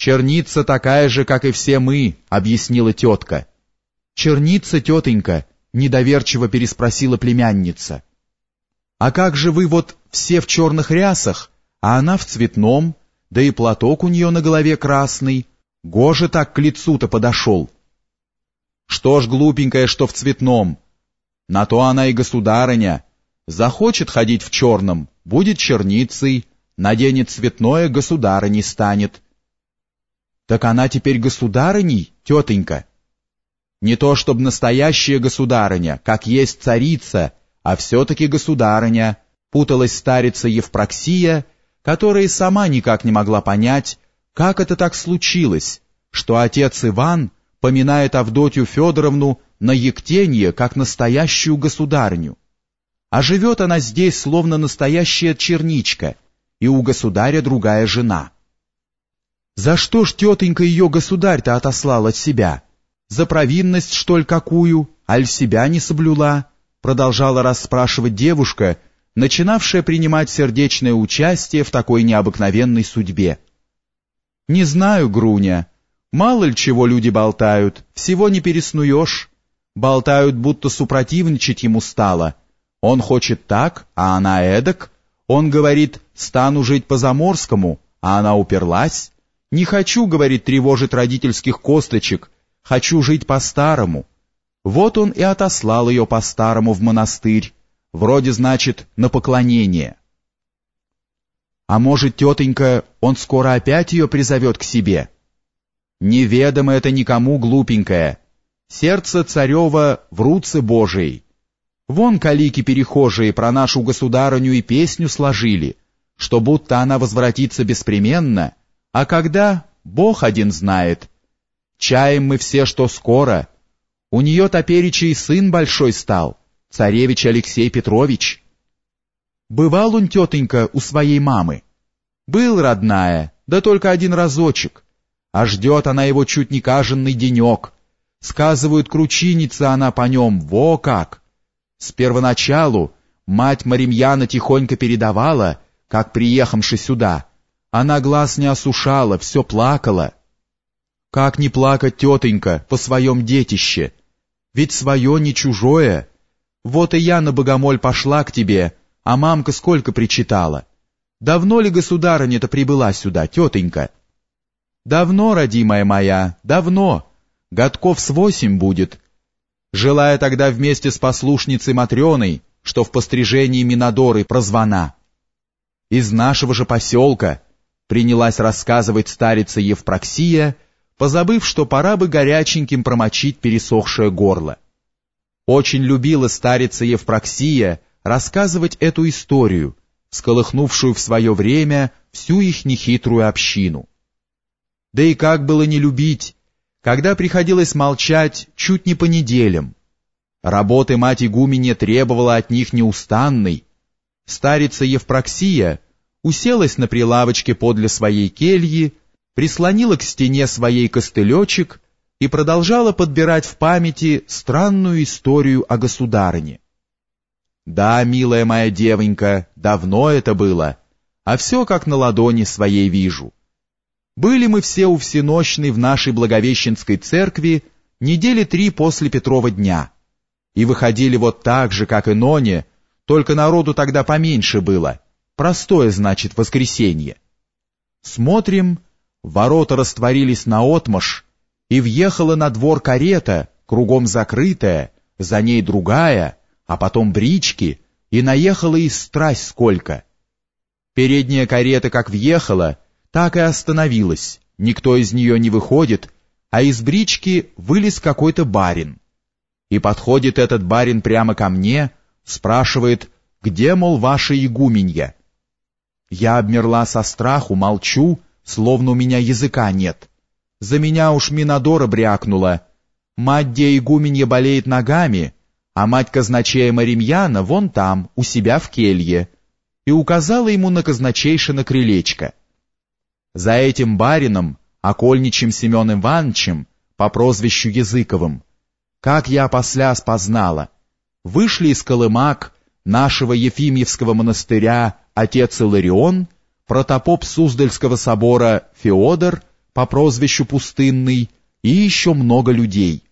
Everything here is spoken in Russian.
«Черница такая же, как и все мы», — объяснила тетка. «Черница, тетенька?» — недоверчиво переспросила племянница. «А как же вы вот все в черных рясах, а она в цветном, да и платок у нее на голове красный? Гоже так к лицу-то подошел». «Что ж, глупенькая, что в цветном? На то она и государыня. Захочет ходить в черном, будет черницей, наденет цветное, государыней станет». «Так она теперь государыней, тетенька?» Не то чтобы настоящая государыня, как есть царица, а все-таки государыня, путалась старица Евпроксия, которая сама никак не могла понять, как это так случилось, что отец Иван поминает Авдотью Федоровну на Ектенье как настоящую государню. А живет она здесь словно настоящая черничка, и у государя другая жена. За что ж тетенька ее государь-то отослал от себя? За провинность, что ли, какую? Аль себя не соблюла? Продолжала расспрашивать девушка, начинавшая принимать сердечное участие в такой необыкновенной судьбе. «Не знаю, Груня. Мало ли чего люди болтают, всего не переснуешь. Болтают, будто супротивничать ему стало. Он хочет так, а она эдак. Он говорит, стану жить по-заморскому, а она уперлась. Не хочу, говорит, тревожить родительских косточек, хочу жить по-старому. Вот он и отослал ее по-старому в монастырь, вроде, значит, на поклонение. А может, тетенька, он скоро опять ее призовет к себе? Неведомо это никому, глупенькая. Сердце царева в руце Божией. Вон калики перехожие про нашу государыню и песню сложили, что будто она возвратится беспременно, а когда, Бог один знает, Чаем мы все, что скоро. У нее топереча сын большой стал, царевич Алексей Петрович. Бывал он, тетенька, у своей мамы. Был, родная, да только один разочек. А ждет она его чуть не каженный денек. Сказывают, кручинится она по нем, во как. С первоначалу мать Маримьяна тихонько передавала, как приехавши сюда. Она глаз не осушала, все плакала. Как не плакать, тетенька, по своем детище? Ведь свое не чужое. Вот и я на богомоль пошла к тебе, а мамка сколько причитала. Давно ли государыня-то прибыла сюда, тетенька? Давно, родимая моя, давно. Годков с восемь будет. Желая тогда вместе с послушницей Матрёной, что в пострижении Минадоры прозвана. Из нашего же поселка принялась рассказывать старица Евпроксия, позабыв, что пора бы горяченьким промочить пересохшее горло. Очень любила старица Евпроксия рассказывать эту историю, сколыхнувшую в свое время всю их нехитрую общину. Да и как было не любить, когда приходилось молчать чуть не по неделям. Работы мать игуменья требовала от них неустанной. Старица Евпроксия уселась на прилавочке подле своей кельи прислонила к стене своей костылечек и продолжала подбирать в памяти странную историю о государыне. Да, милая моя девонька, давно это было, а все как на ладони своей вижу. Были мы все у всенощной в нашей Благовещенской церкви недели три после Петрова дня, и выходили вот так же, как и Ноне, только народу тогда поменьше было, простое, значит, воскресенье. Смотрим, Ворота растворились наотмашь, и въехала на двор карета, кругом закрытая, за ней другая, а потом брички, и наехала и страсть сколько. Передняя карета как въехала, так и остановилась, никто из нее не выходит, а из брички вылез какой-то барин. И подходит этот барин прямо ко мне, спрашивает, где, мол, ваша игуменья? Я обмерла со страху, молчу, словно у меня языка нет. За меня уж Минадора брякнула. Мать де игуменья болеет ногами, а мать казначея Маримьяна вон там, у себя в келье, и указала ему на казначейша на крылечко. За этим барином, окольничим Семеном Ивановичем, по прозвищу Языковым, как я после познала, вышли из Колымак нашего Ефимьевского монастыря отец Иларион протопоп Суздальского собора Феодор, по прозвищу Пустынный и еще много людей.